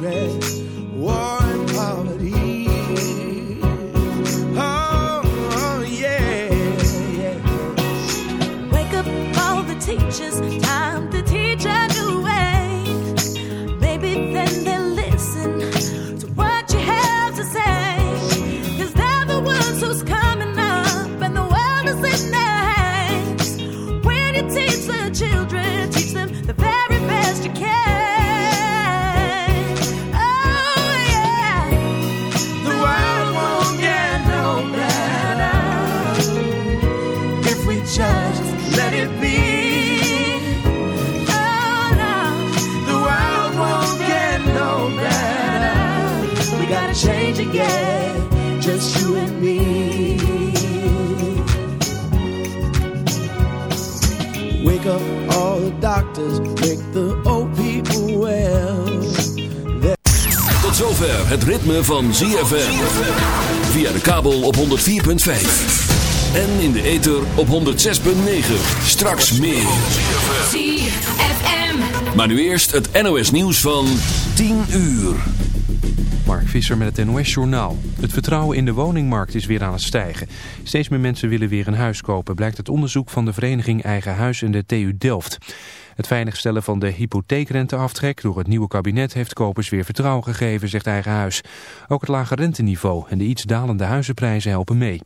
track. Zover het ritme van ZFM. Via de kabel op 104.5. En in de ether op 106.9. Straks meer. ZFM. Maar nu eerst het NOS nieuws van 10 uur. Mark Visser met het NOS-journaal. Het vertrouwen in de woningmarkt is weer aan het stijgen. Steeds meer mensen willen weer een huis kopen, blijkt het onderzoek van de vereniging Eigen Huis en de TU Delft. Het veiligstellen van de hypotheekrenteaftrek door het nieuwe kabinet heeft kopers weer vertrouwen gegeven, zegt Eigen Huis. Ook het lage renteniveau en de iets dalende huizenprijzen helpen mee.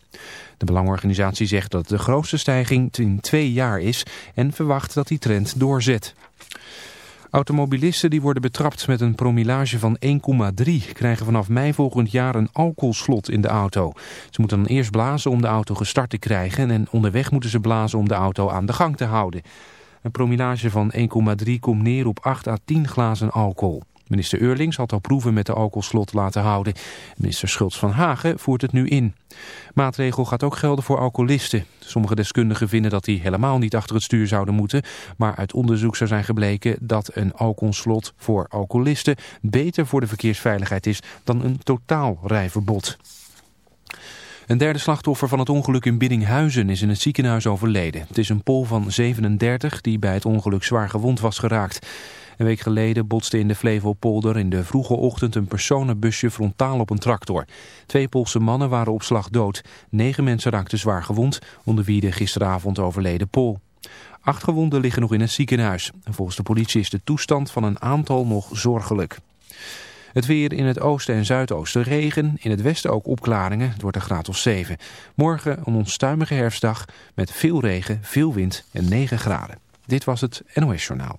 De Belangorganisatie zegt dat het de grootste stijging in twee jaar is en verwacht dat die trend doorzet. Automobilisten die worden betrapt met een promillage van 1,3 krijgen vanaf mei volgend jaar een alcoholslot in de auto. Ze moeten dan eerst blazen om de auto gestart te krijgen en onderweg moeten ze blazen om de auto aan de gang te houden. Een promillage van 1,3 komt neer op 8 à 10 glazen alcohol. Minister Eurlings had al proeven met de alcoholslot laten houden. Minister Schultz van Hagen voert het nu in. Maatregel gaat ook gelden voor alcoholisten. Sommige deskundigen vinden dat die helemaal niet achter het stuur zouden moeten. Maar uit onderzoek zou zijn gebleken dat een alcoholslot voor alcoholisten beter voor de verkeersveiligheid is dan een totaal rijverbod. Een derde slachtoffer van het ongeluk in Biddinghuizen is in het ziekenhuis overleden. Het is een Pool van 37 die bij het ongeluk zwaar gewond was geraakt. Een week geleden botste in de Flevopolder in de vroege ochtend een personenbusje frontaal op een tractor. Twee Poolse mannen waren op slag dood. Negen mensen raakten zwaar gewond, onder wie de gisteravond overleden Pool. Acht gewonden liggen nog in het ziekenhuis. Volgens de politie is de toestand van een aantal nog zorgelijk. Het weer in het oosten en zuidoosten regen, in het westen ook opklaringen. Het wordt een graad of 7. Morgen een onstuimige herfstdag met veel regen, veel wind en 9 graden. Dit was het NOS Journaal.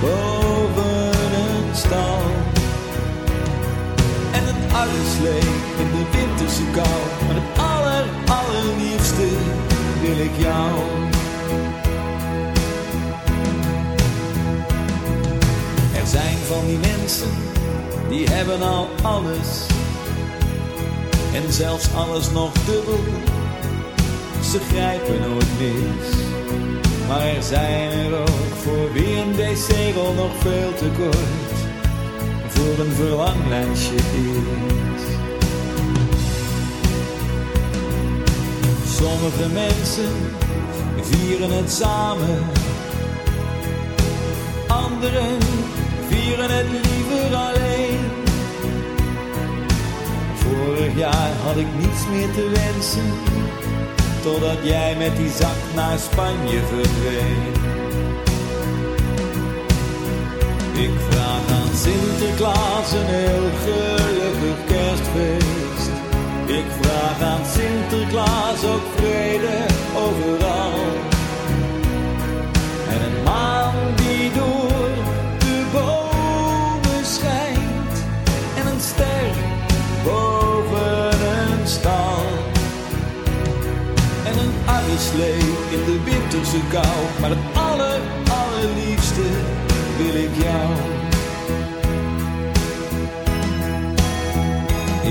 boven een stal. En een arreslee in de winterse kou. Maar het aller, allerliefste wil ik jou. Er zijn van die mensen, die hebben al alles. En zelfs alles nog dubbel, ze grijpen nooit mis. Maar er zijn er ook voor wie een D-zegel nog veel te kort voor een verlanglijstje is. Sommige mensen vieren het samen, anderen vieren het liever alleen. Vorig jaar had ik niets meer te wensen totdat jij met die zak naar Spanje verdween. Ik vraag aan Sinterklaas een heel gelukkig kerstfeest. Ik vraag aan Sinterklaas ook vrede overal. in de winterse kou. Maar het aller, allerliefste wil ik jou.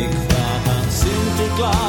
Ik vraag aan Sinterklaas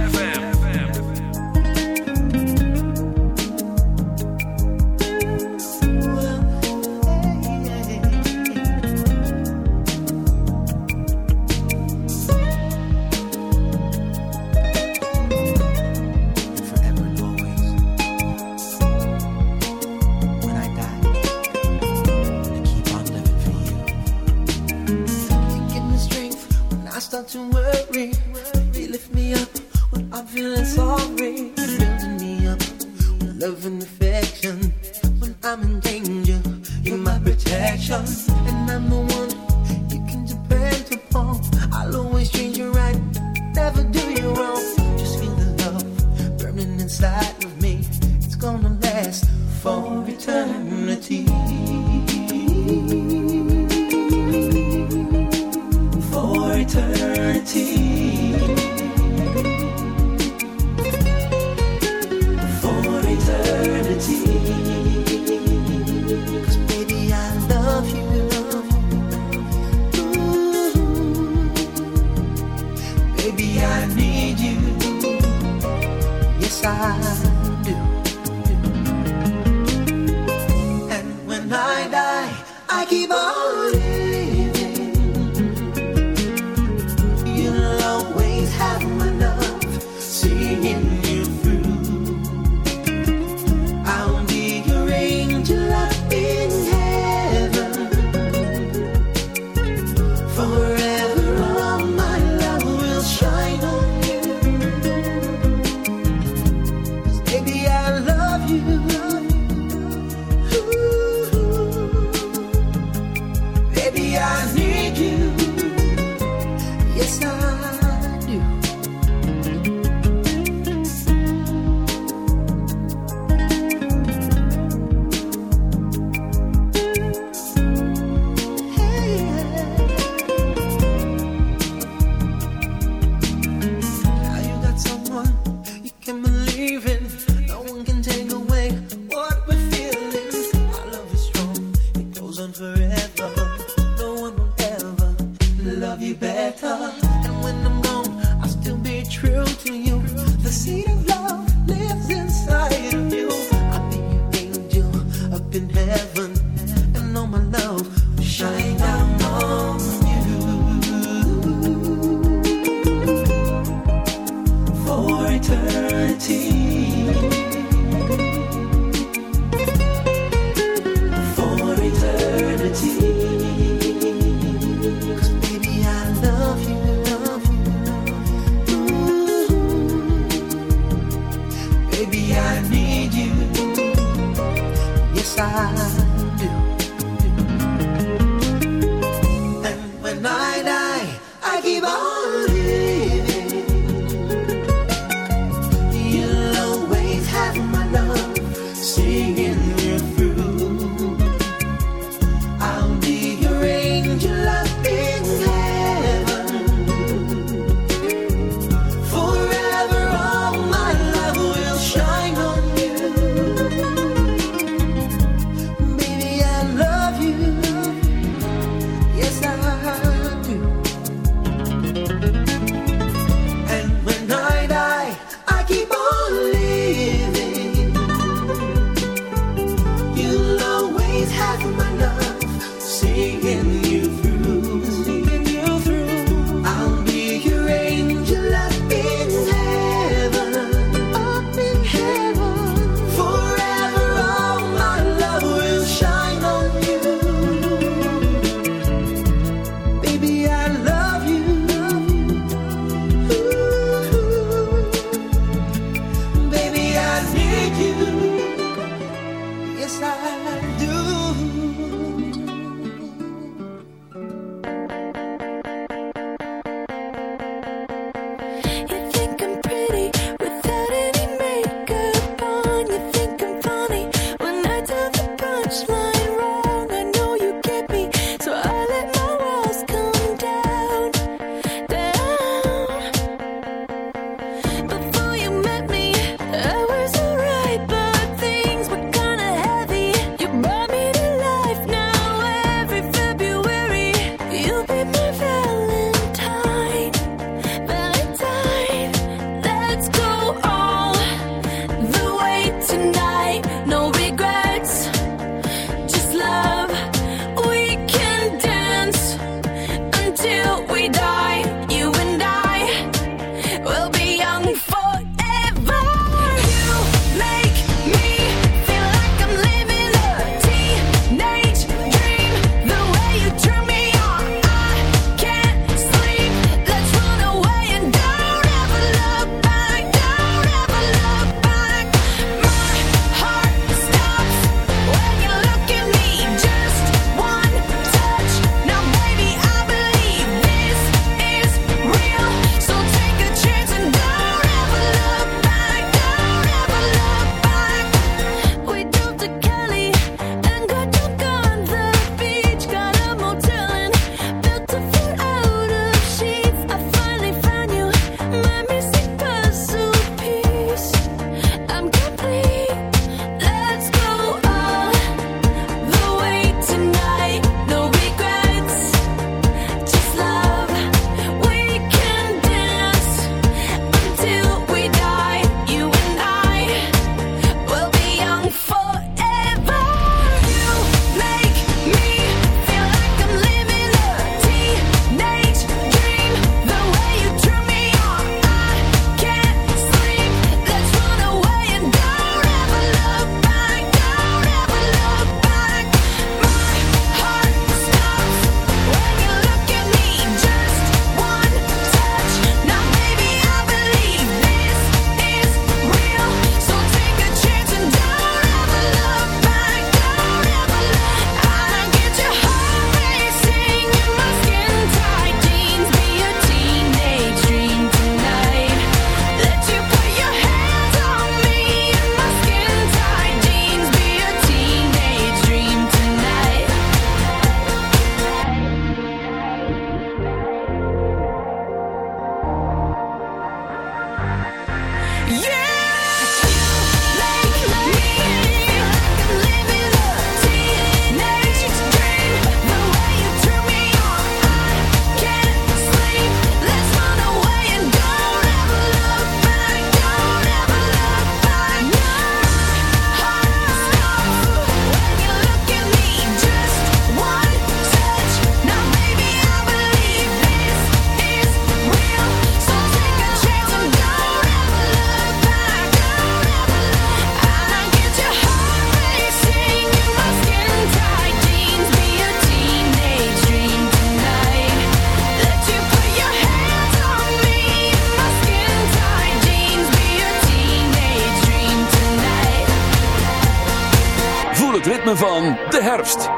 feeling sorry. Building me up with love and affection. When I'm in danger, you're my protection. Herfst.